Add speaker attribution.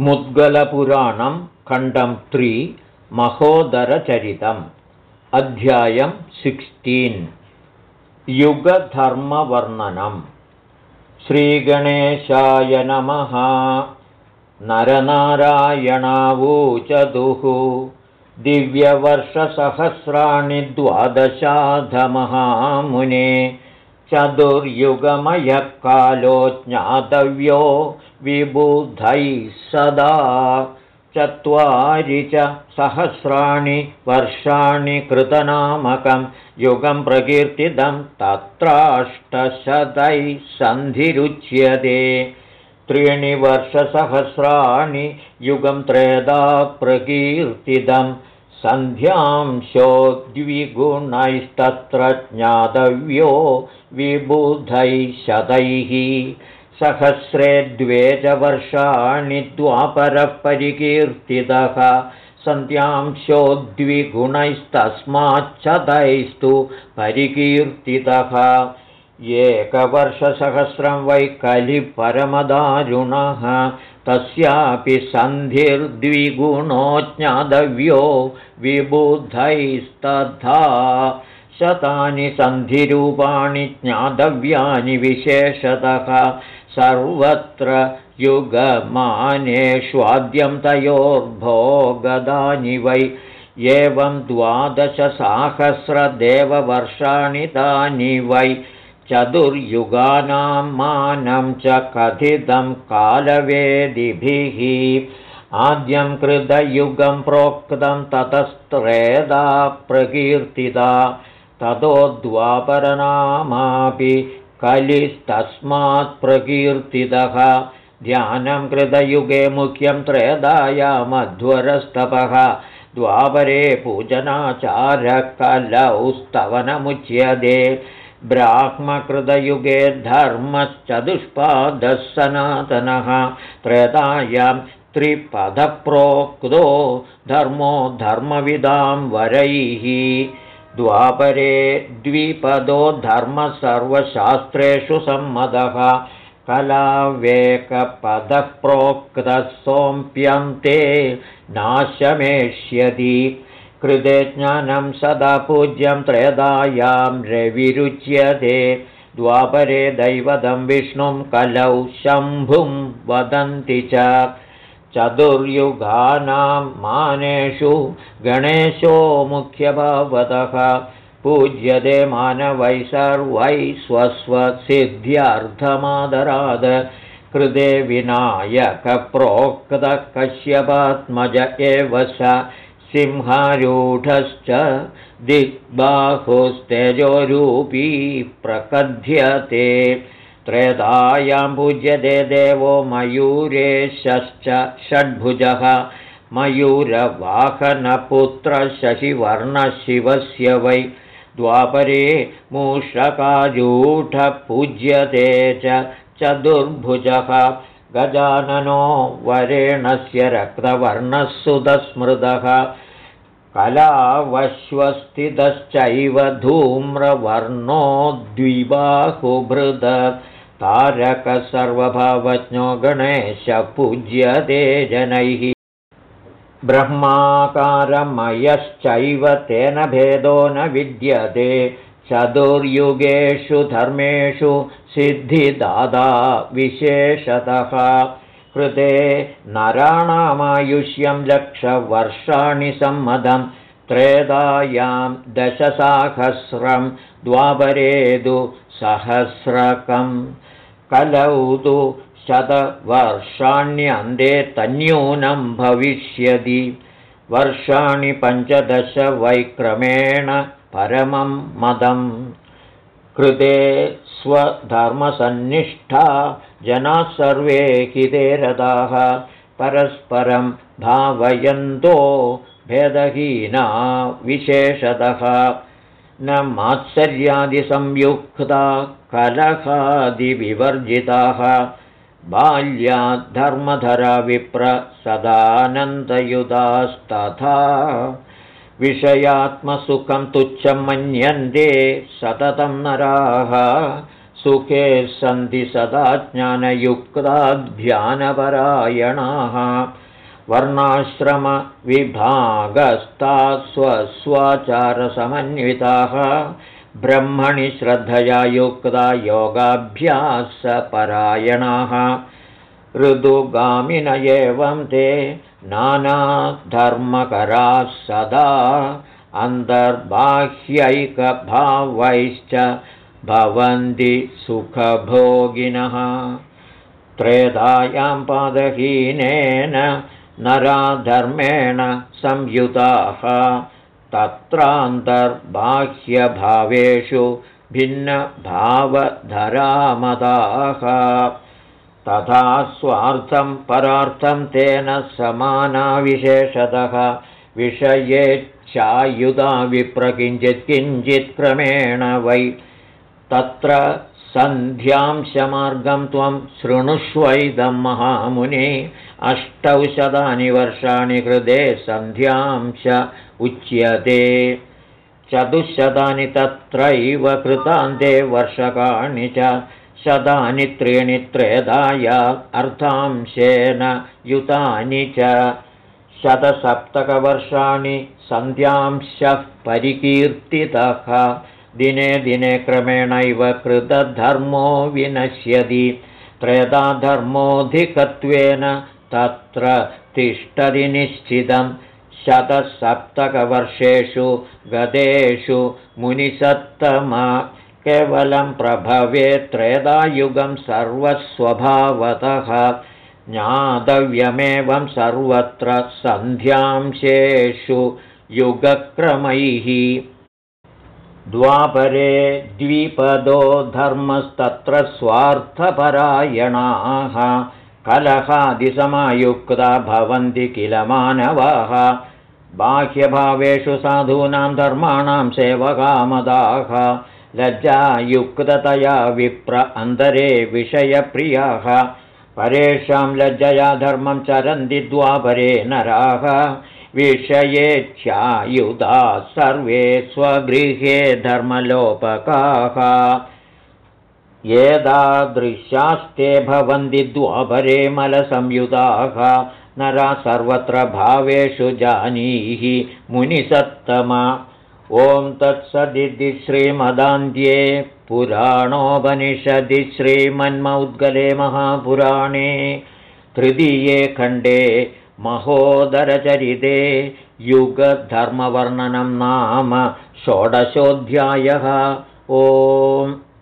Speaker 1: मुद्गलपुराणं खण्डं त्रि महोदरचरितम् अध्यायं सिक्स्टीन्। युगधर्मवर्णनम् श्रीगणेशाय नमः। नरनारायणावूचदुः। दिव्यवर्षसहस्राणि द्वादशाधमहामुने। चतुर्युगमयः कालो ज्ञातव्यो विबुधैः सदा चत्वारि च सहस्राणि वर्षाणि कृतनामकं युगं प्रकीर्तितं तत्राष्टशतैः सन्धिरुच्यते। त्रीणि वर्षसहस्राणि युगं त्रेधा प्रकीर्तितं सन्ध्यांशो द्विगुणैस्तत्र ज्ञातव्यो विबुधैः शतैः सहस्रे द्वे च वर्षाणि द्वापरः परिकीर्तितः सन्ध्यांशो द्विगुणैस्तस्माच्छतैस्तु परिकीर्तितः। एकवर्षसहस्रं वै कलिपरमदारुणः। तस्यापि सन्धिर्द्विगुणो ज्ञातव्यो विबुधैस्तथा। शतानि सन्धिरूपाणि ज्ञातव्यानि विशेषतः सर्वत्र युगमानेष्वाद्यं तयोर्भोगदानि वै। एवं द्वादशसाहस्रदेववर्षाणि तानि वै। चतुर्युगानां मानं च कथितं कालवेदिभिः। आद्यं कृतयुगं प्रोक्तं ततस्त्रेदा प्रकीर्तिता। ततो द्वापरनामापि कलिस्तस्मात् प्रकीर्तितः। ध्यानं कृतयुगे मुख्यं त्रेदायामध्वरस्तपः द्वापरे पूजनाचारकलौ स्तवनमुच्यते ब्राह्मकृतयुगे धर्मश्चतुष्पादः सनातनः त्रेतायां त्रिपदप्रोक्तो धर्मो धर्मविदां वरैः द्वापरे द्विपदो धर्मः सर्वशास्त्रेषु सम्मतः कलावेकपदः प्रोक्तः सोऽप्यन्ते नाशमेष्यति। कृते ज्ञानं सदा पूज्यं त्रेदायां रविरुच्यते। द्वापरे दैवतं विष्णुं कलौ शम्भुं वदन्ति च चतुर्युगानां मानेषु गणेशो मुख्यभवतः। पूज्यते मानवै सर्वै स्वस्वसिद्ध्यर्थमादराद। कृते विनायकप्रोक्तकश्यपात्मज एव स सिंहारूढश्च दिग्बाहुस्तेजोरूपी प्रकथ्यते त्रेधायां पूज्यते देवो मयूरेशश्च षड्भुजः। मयूरवाहनपुत्रशशिवर्णशिवस्य वै द्वापरे मूषकारूढपूज्यते च चतुर्भुजः। गजाननो वरेणस्य रक्तवर्णः सुतस्मृतः कलावश्वस्थितश्चैव धूम्रवर्णो द्विबाहुभृद तारकसर्वभावज्ञो गणेशपूज्यते जनैः। ब्रह्माकारमयश्चैव तेन भेदो न विद्यते। चतुर्युगेषु धर्मेषु सिद्धिदादा विशेषतः। कृते नराणामायुष्यं लक्षवर्षाणि सम्मदं त्रेधायां दशसाहस्रं द्वापरेदु सहस्रकम् कलौ तु शतवर्षाण्यन्ते तन्यूनं भविष्यति। वर्षाणि पञ्चदश वैक्रमेण परमं मदम्। कृते स्वधर्मसन्निष्ठा जनाः सर्वे हिते रथाः। परस्परं भावयन्तो भेदहीना विशेषतः न मात्सर्यादिसंयुक्ता कलहादिविवर्जिताः बाल्याद्धर्मधरा विप्र सदानन्दयुधास्तथा विषयात्मसुखं तुच्छं मन्यन्ते सततं नराः सुखे सन्ति सदा ज्ञानयुक्ताध्यानपरायणाः वर्णाश्रमविभागस्ता स्वस्वाचारसमन्विताः ब्रह्मणि श्रद्धया युक्ता योगाभ्यासपरायणाः। ऋदुगामिन एवं ते नानाधर्मकराः सदा अन्तर्बाह्यैकभावैश्च भवन्ति सुखभोगिनः। त्रेधायां पादहीनेन नराधर्मेण संयुताः। तत्रान्तर्बाह्यभावेषु भिन्नभावधरामदाः। तथा स्वार्थं परार्थं तेन समानाविशेषतः। विषयेच्छायुधा विप्रकिञ्चित् किञ्चित् क्रमेण वै तत्र सन्ध्यांशमार्गं त्वं शृणुष्वैदं महामुने अष्टौ शतानि वर्षाणि कृते सन्ध्यांश उच्यते। चतुश्शतानि तत्रैव कृतान्ते वर्षकाणि च शतानि त्रीणि त्रेधाय अर्थांशेन युतानि च शतसप्तकवर्षाणि सन्ध्यांशः परिकीर्तितः दिने दिने क्रमेणैव कृतधर्मो विनश्यति। त्रेधाधर्मोऽधिकत्वेन तत्र तिष्ठति निश्चितं। शतसप्तकवर्षेषु गतेषु मुनिसत्तम। केवलं प्रभवे त्रेधायुगं सर्वस्वभावतः। ज्ञातव्यमेवं सर्वत्र सन्ध्यांशेषु युगक्रमैः द्वापरे द्विपदो धर्मस्तत्र स्वार्थपरायणाः कलहादिसमायुक्ता भवन्ति किल मानवाः। बाह्यभावेषु साधूनां धर्माणां सेवकामदाः लज्जायुक्ततया विप्र अन्तरे विषयप्रियाः। परेषां लज्जया धर्मं चरन्ति द्वापरे नराः विषयेच्छायुधा सर्वे स्वगृहे धर्मलोपकाः। एतादृशास्ते भवन्ति द्वापरे मलसंयुताः नरा सर्वत्र भावेषु जानीहि मुनिसत्तमा। ॐ तत्सदिति श्रीमदान्ध्ये पुराणोपनिषदि श्रीमन्मौद्गले महापुराणे तृतीये खण्डे महोदरचरिते युगधर्मवर्णनं नाम षोडशोऽध्यायः। ओम्